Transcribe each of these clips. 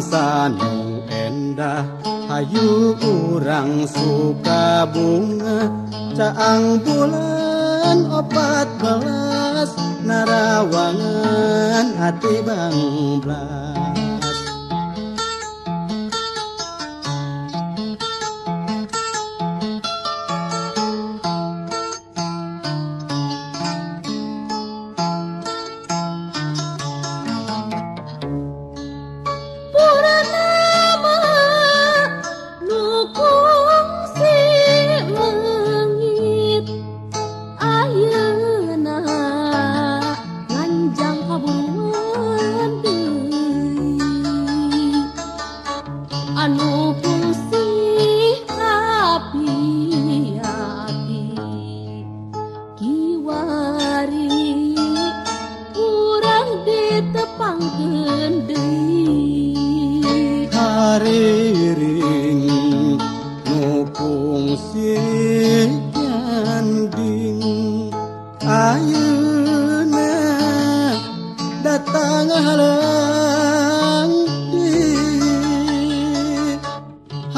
sanu endah Hayu kurang suka bunga. Caang bulan opat belas narawangan hati bangla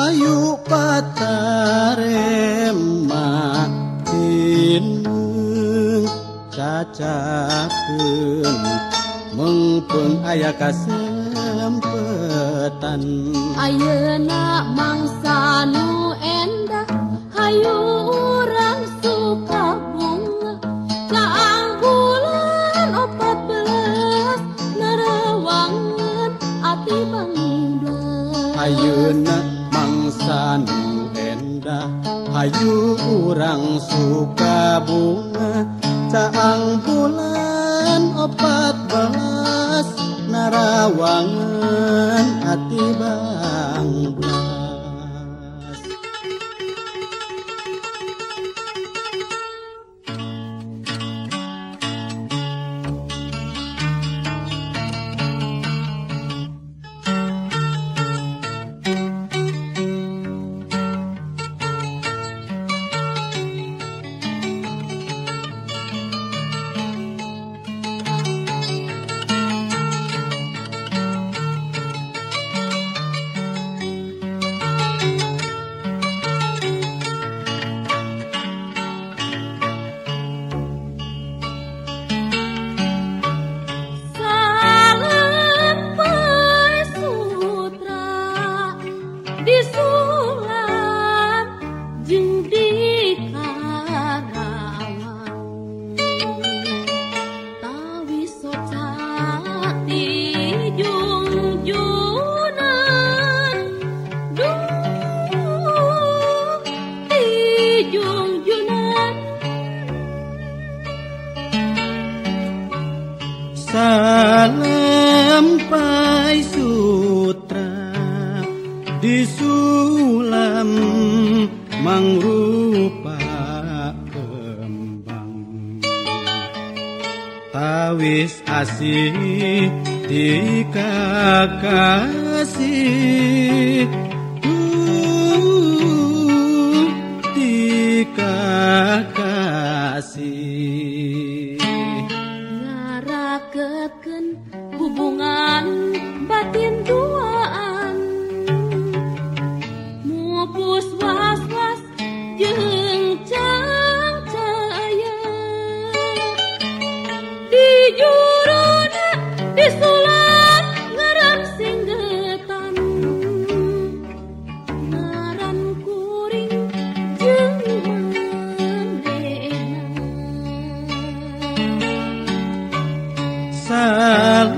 ayu pacarema tinung cacakeun mengpeung aya kasih.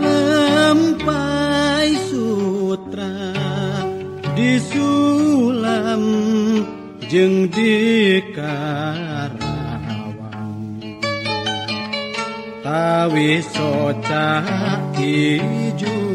lempai sutra disulam jeng dikarawang tawi soca hijau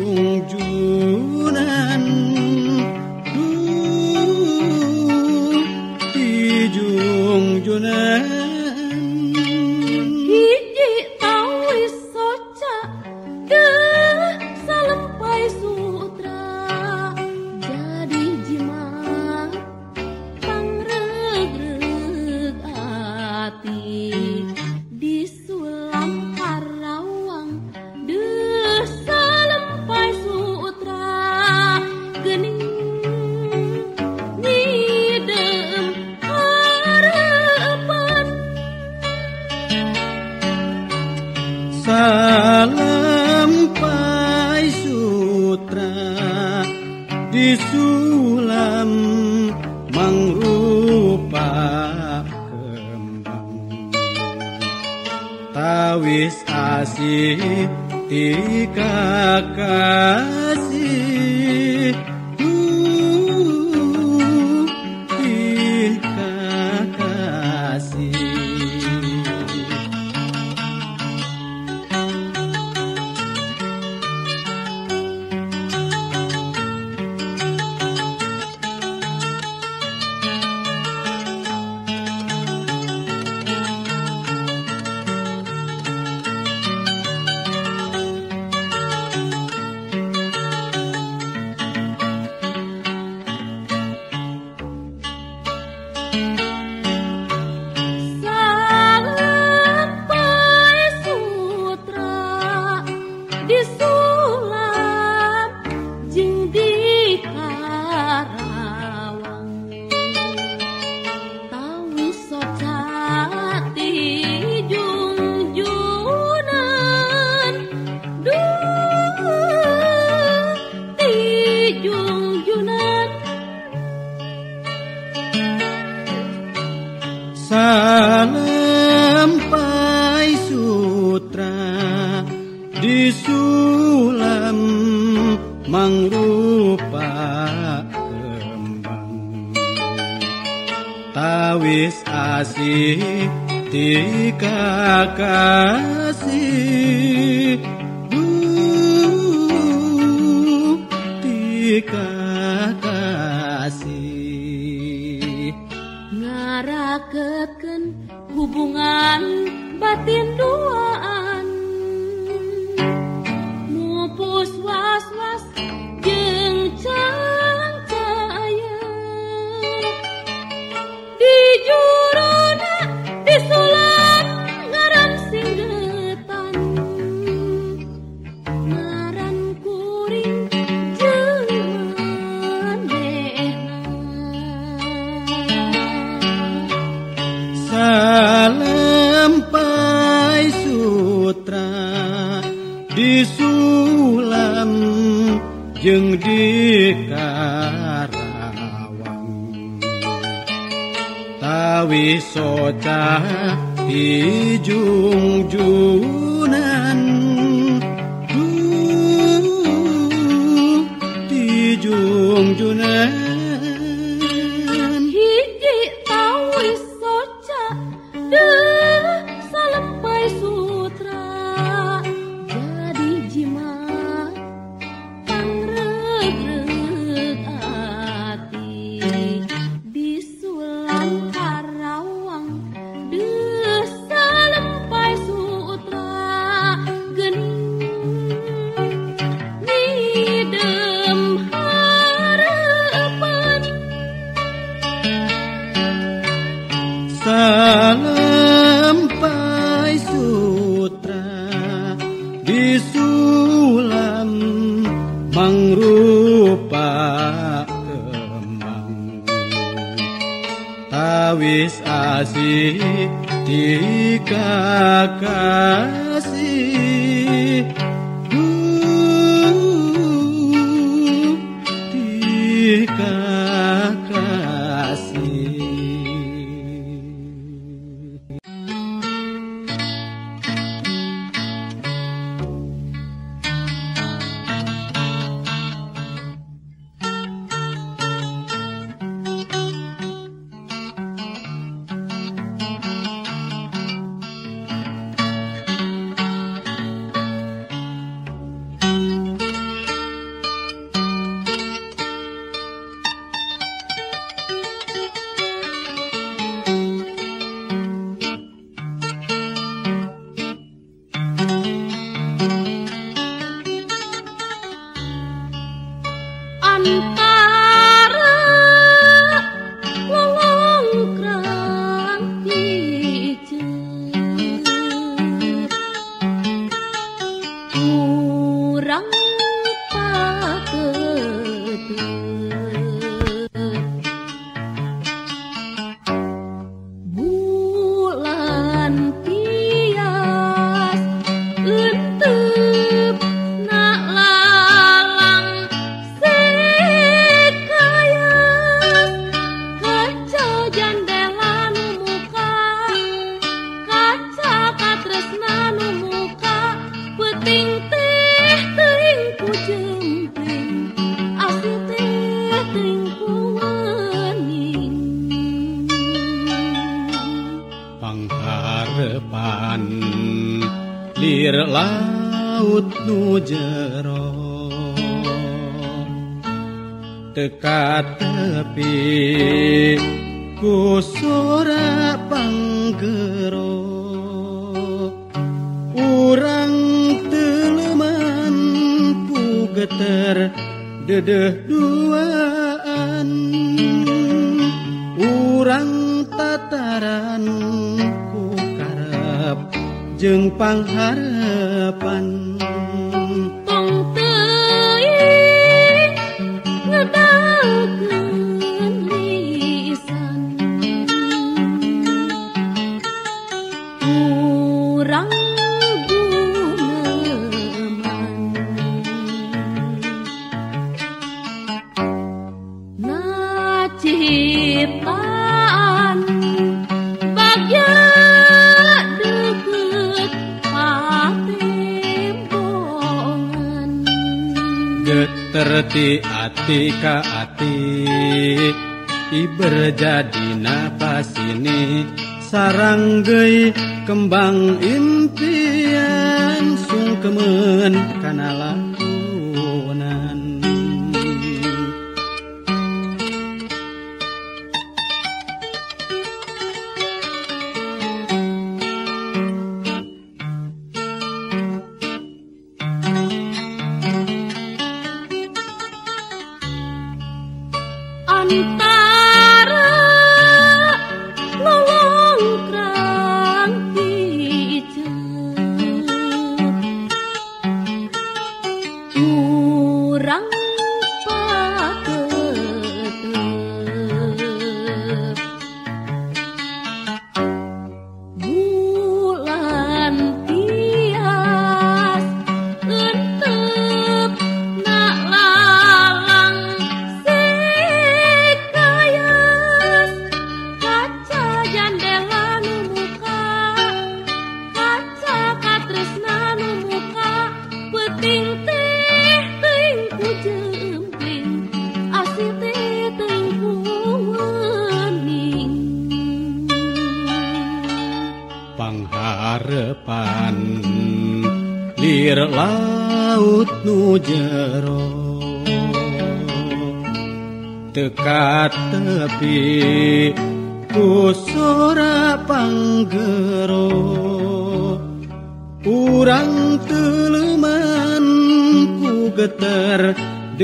kasih. Ngaraketkeun hubungan batin duaan mupus was-was jeung cang cahaya dijung jeng di karawang. Tawi soca di jungjung hati-hati ka hati Iberjadina pasini sarang geui kembang impian sungkemen.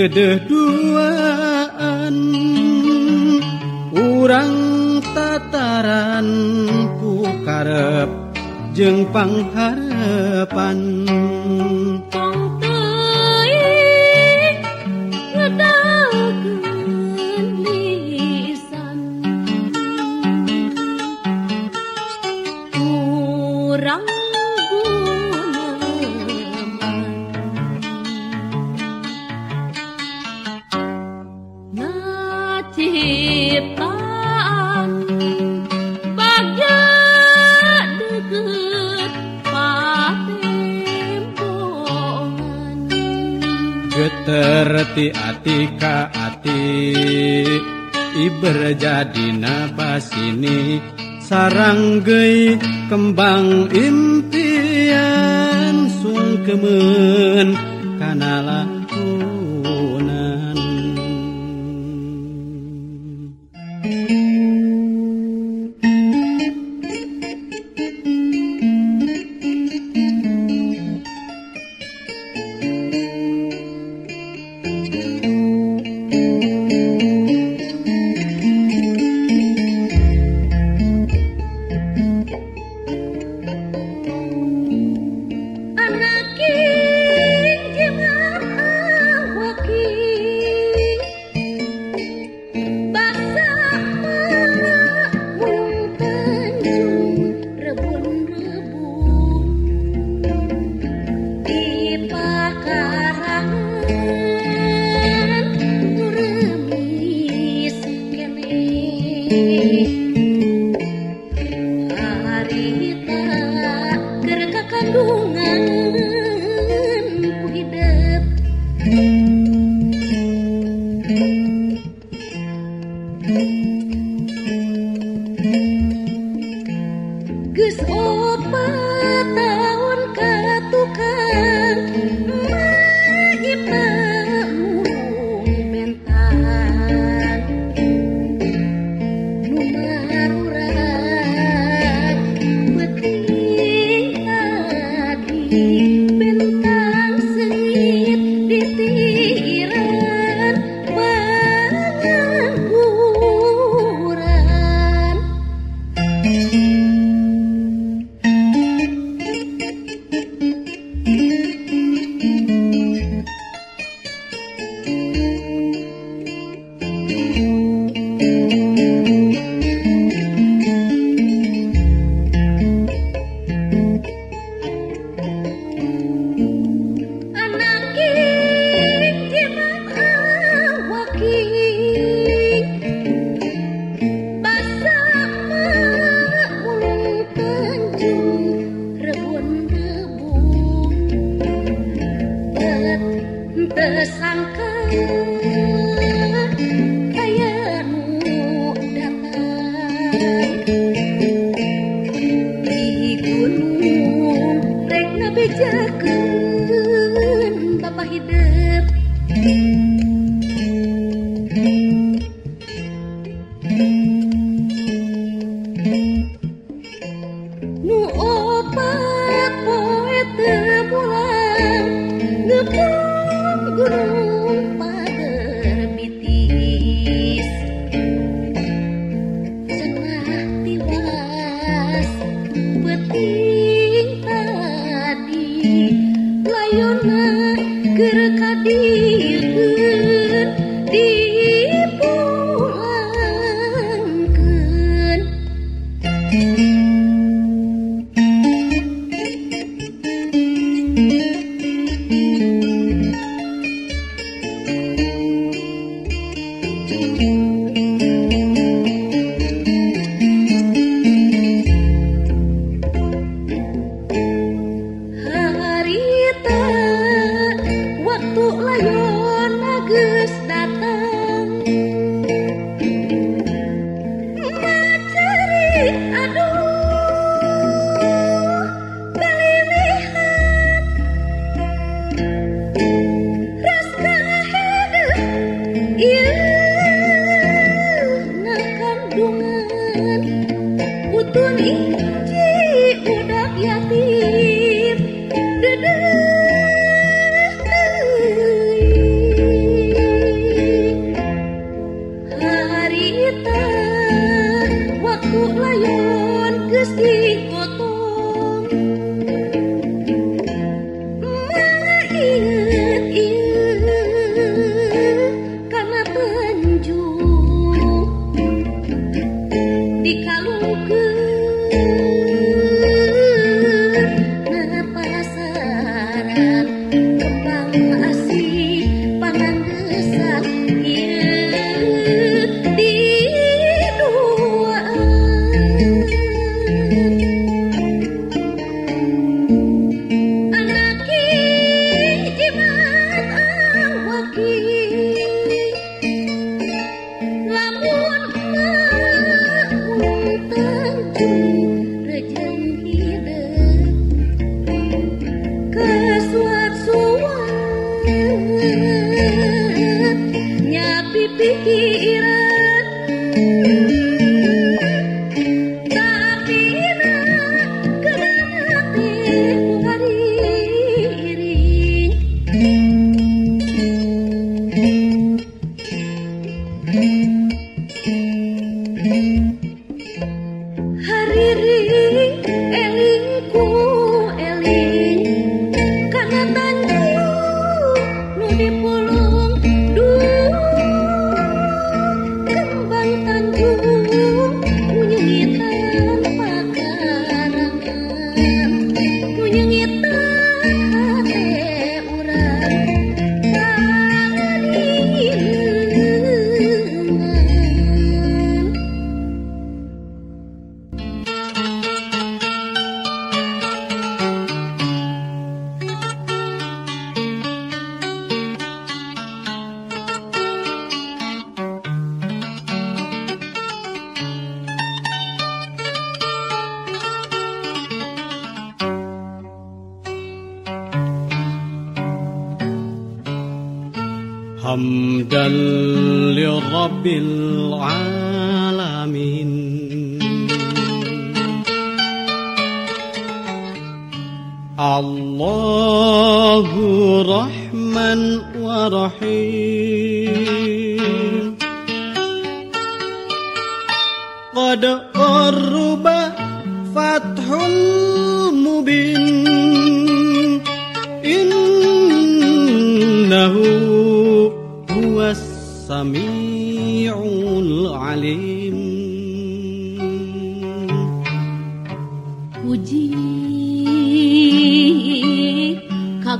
good geterti hati ka hati Iber jadi nafas ini sarang saranggai kembang impian sungkemen. Kanala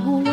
Oh.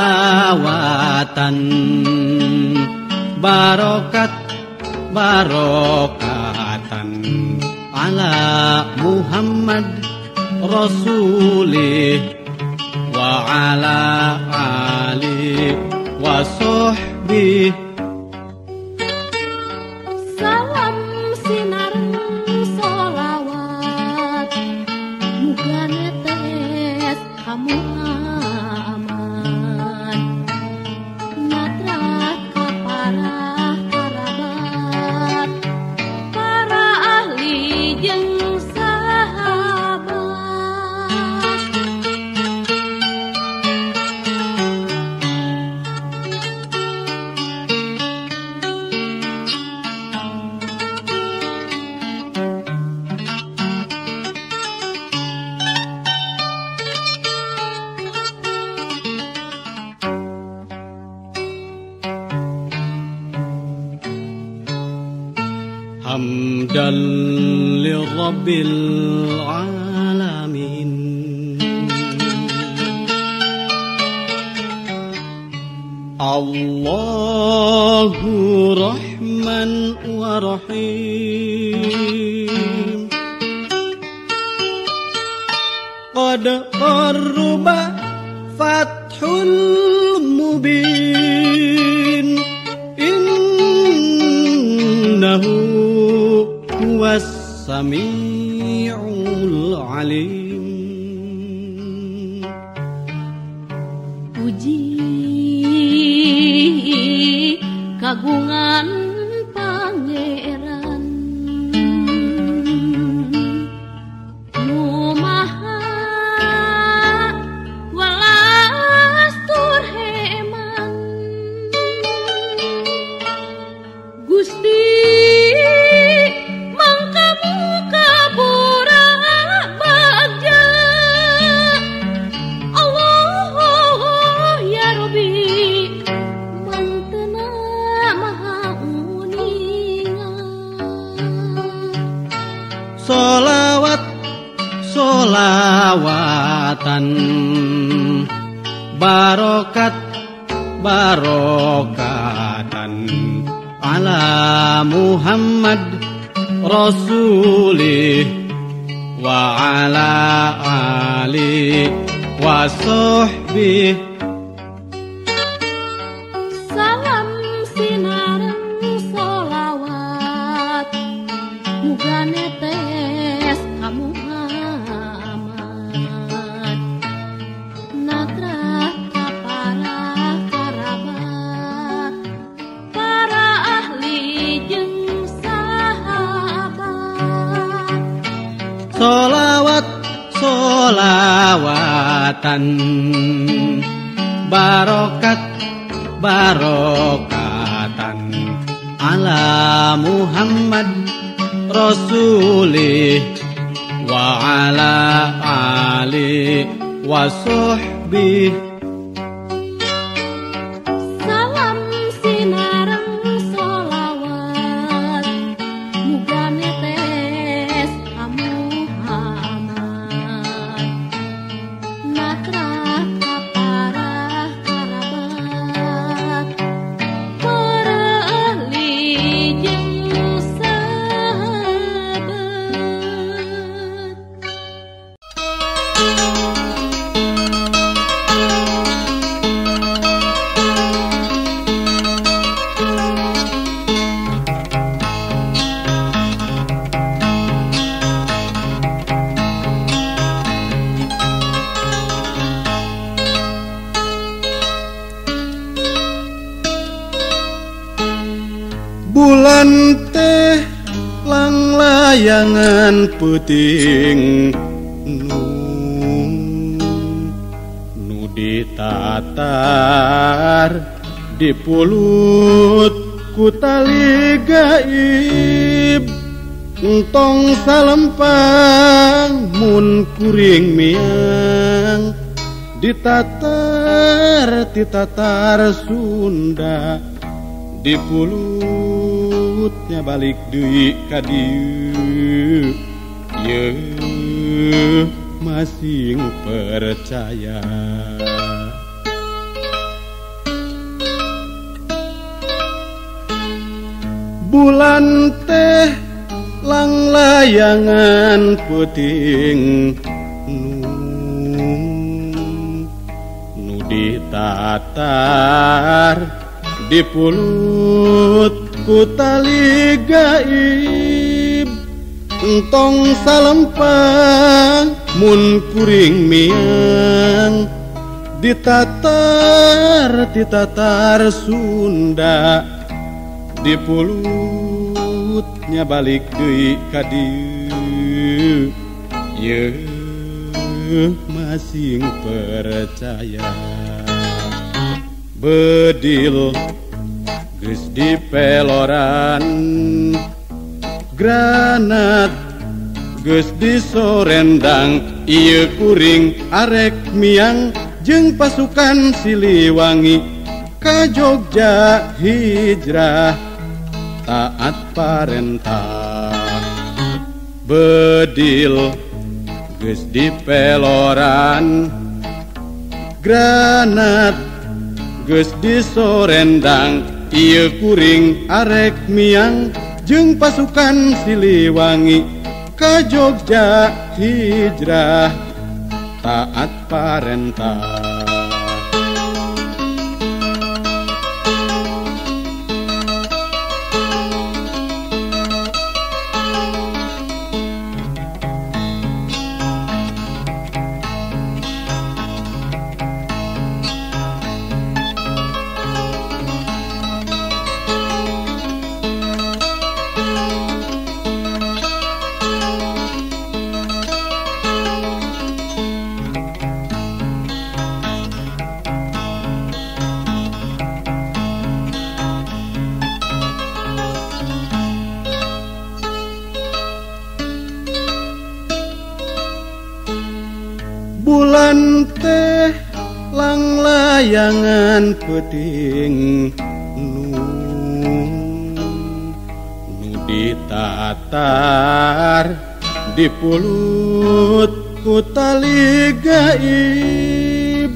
Solawatan Barokat barokatan. Ala Muhammad Rasulih Wa ala ali wa sahbih لرب العالمين الله رحمن ورحيم. قد قرب فتح المبين إنه هو السميع العليم Puji kagungan solawatan Barokat barokatan Ala Muhammad Rasulih Wa ala ali wa sahbih Salam sinarang solawat Muga netes ka solawatan Barokat barokatan Ala Muhammad Rasulih Wa ala ali wa sahbih bulan teh lang layangan puting nu nu di pulutku. ku tali gaib entong salempang mun kuring miang di tatar ditatar ditatar Sunda di pulut nya balik Dwi Kadi ye masing percaya. Bulan teh lang layangan puting nu. Nu ditatar dipulut kutali gaib entong salempang mun kuring miang. Ditatar ditatar Sunda di pulutnya balik deui ka dieu. Ye masing percaya. Bedil geus di peloran. Granat Gus di sorendang Iu kuring arek miang jeng pasukan Siliwangi ka Jogja hijrah taat parentah bedil Gus di peloran granat Gus di sorendang Ieu kuring arek miang jeung pasukan Siliwangi ka Jogja hijrah. Taat parentah bulan teh lang layangan peting ditatar dipulut kutali gaib.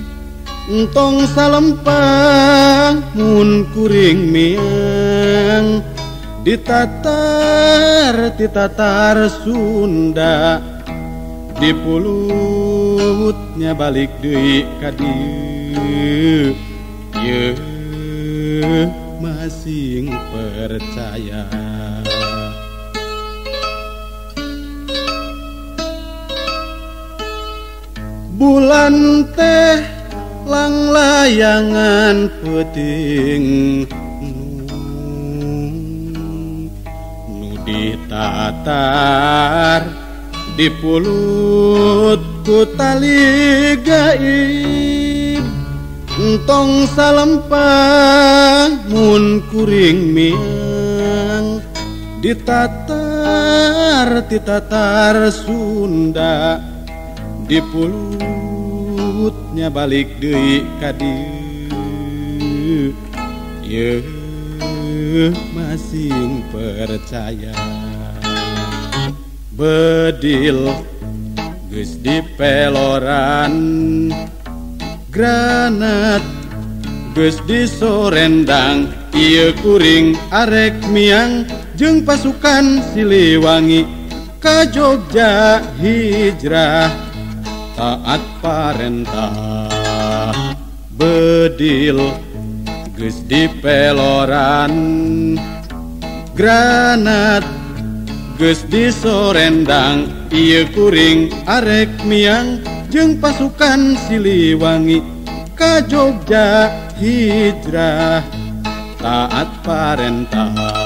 Entong salempang mun kuring miang. Ditatar ditatar Sunda dipulut maksudnya balik deui ka dieu ye masing percaya. Bulan teh lang layangan puting nu ditatar. dipulut kutali gaib. Entong salempang mun kuring miang. Ditatar ditatar Sunda. Dipulutnya balik deui ka dieu masing percaya. bedil geus di peloran. Granat geus di sorendang Ieu kuring arek miang. Jeung pasukan Siliwangi ka Jogja hijrah taat parentah. Bedil geus di peloran. Granat Ges disorendang ieu kuring arek miang Jeng pasukan siliwangi Ka Jogja hijrah. Taat parentah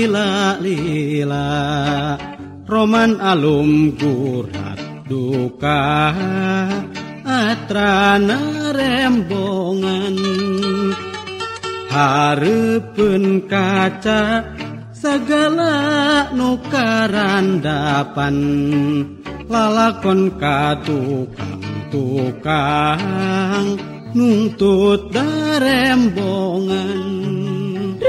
salila-lila Roman alum kurat duka atrana rembongan. Harpun kaca segala nukarandapan lalakon katukang tukang nuntut darembongan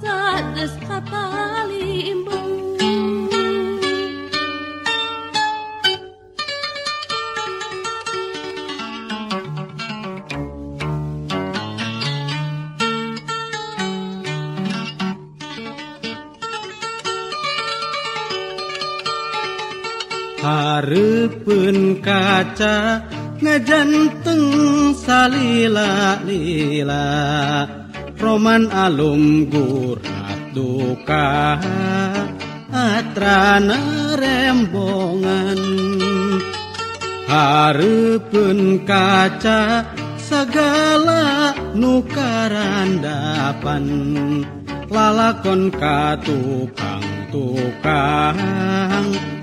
saddes kapalimbung Harpun kaca ngajanteng salila lila. Roman alum gurat duka atrana rembongan. Harpun kaca segala nukarandapan lalakon katukang-tukang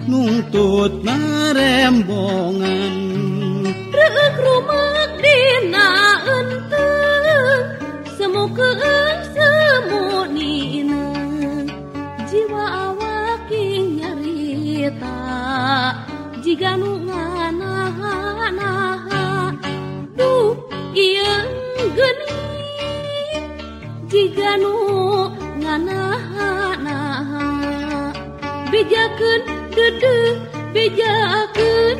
nuntut narembongan Reuk enteng ke semuni jiwa awaki nyarita Jiga nu nganaha naha duh iya geni. Jika nu nganaha naha bejakeun deudeuh bejakeun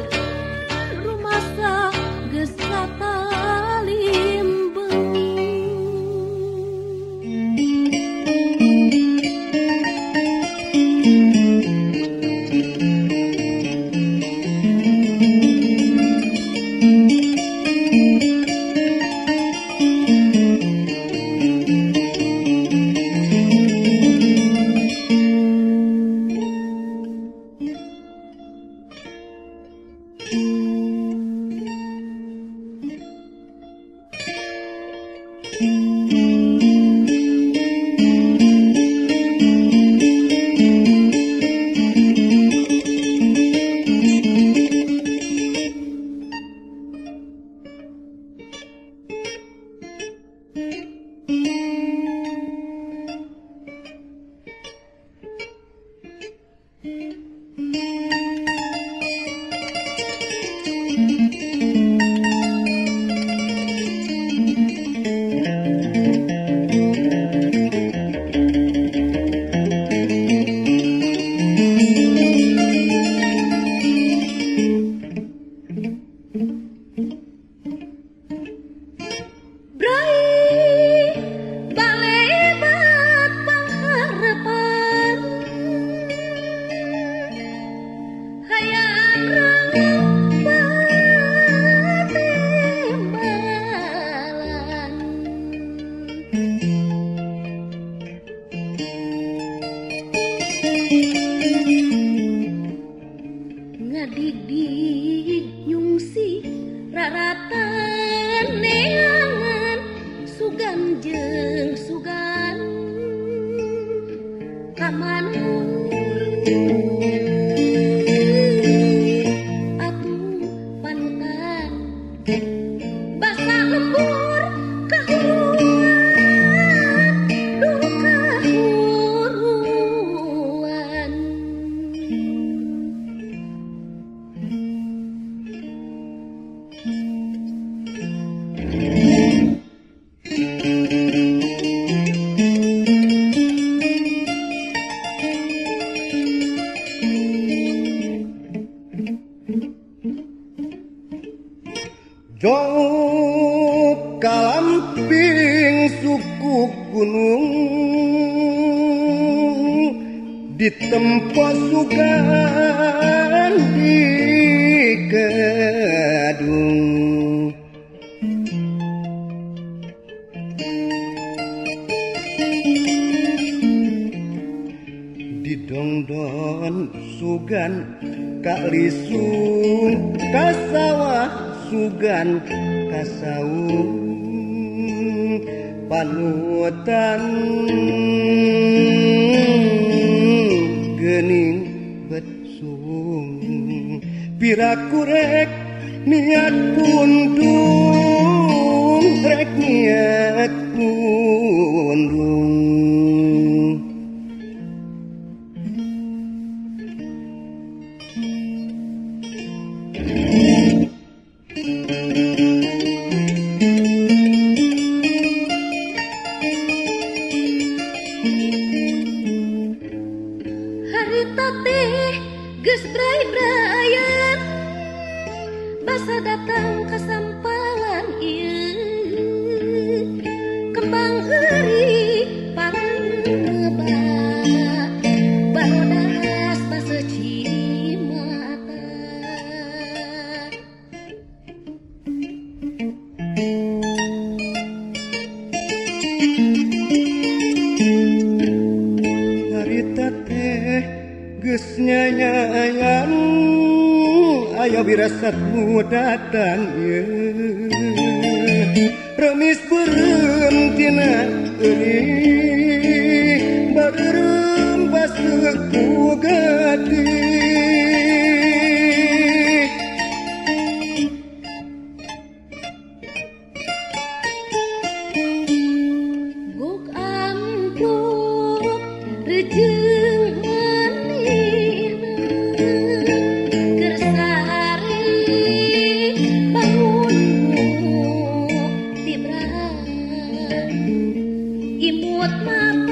Mom.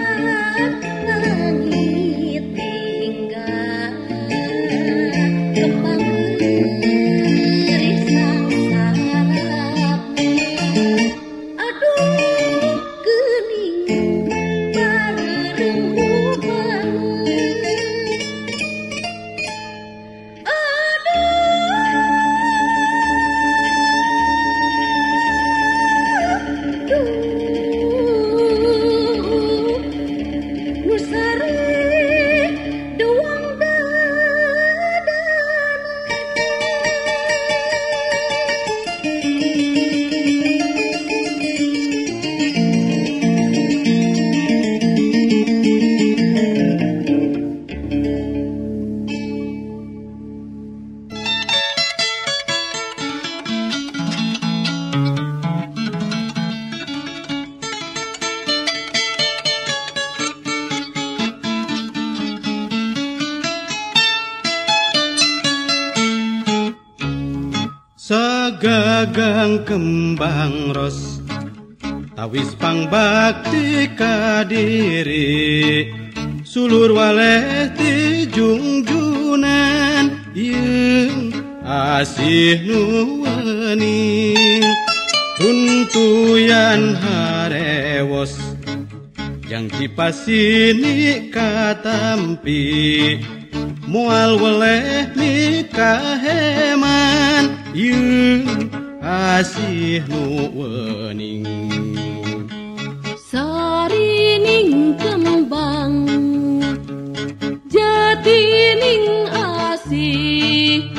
tuyan harewos yang dipasini katampi. Mual weleh nikaheman yun asih nu wening. Sarining kembang jati ning asih.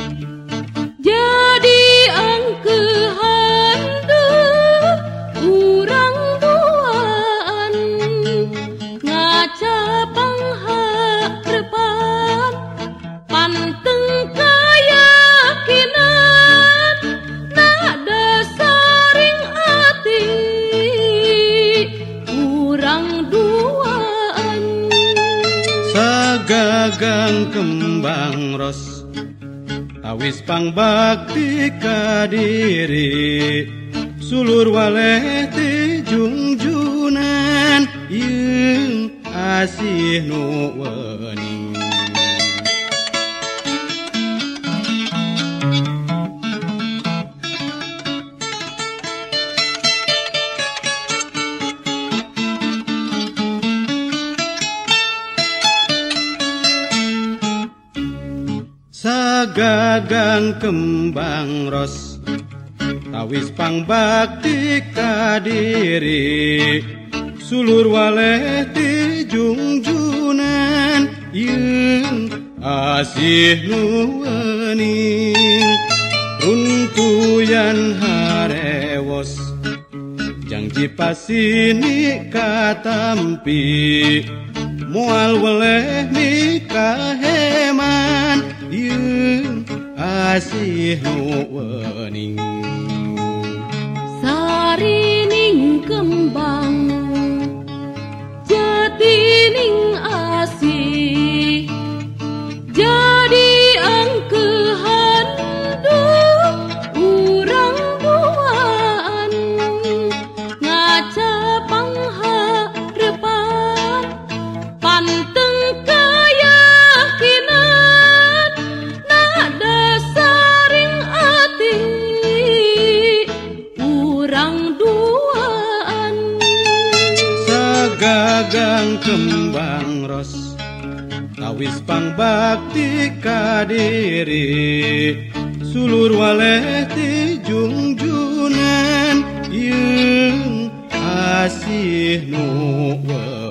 Kang kembang Ros. Awis pangbakti kadiri. Sulur waleh ti jungjunan Yeung asih nu kembang ros tawis pangbakti kadiri. Sulur waleh di jungjunan yen asih nuwening runtuyan harewos janji pasini katampi. Mual weleh mikaheman yen asih nuwening Sarining kembang Jatining asih. Jadi Awis pangbakti kadiri Sulur waleh ti jungjunan Yung asih nuwe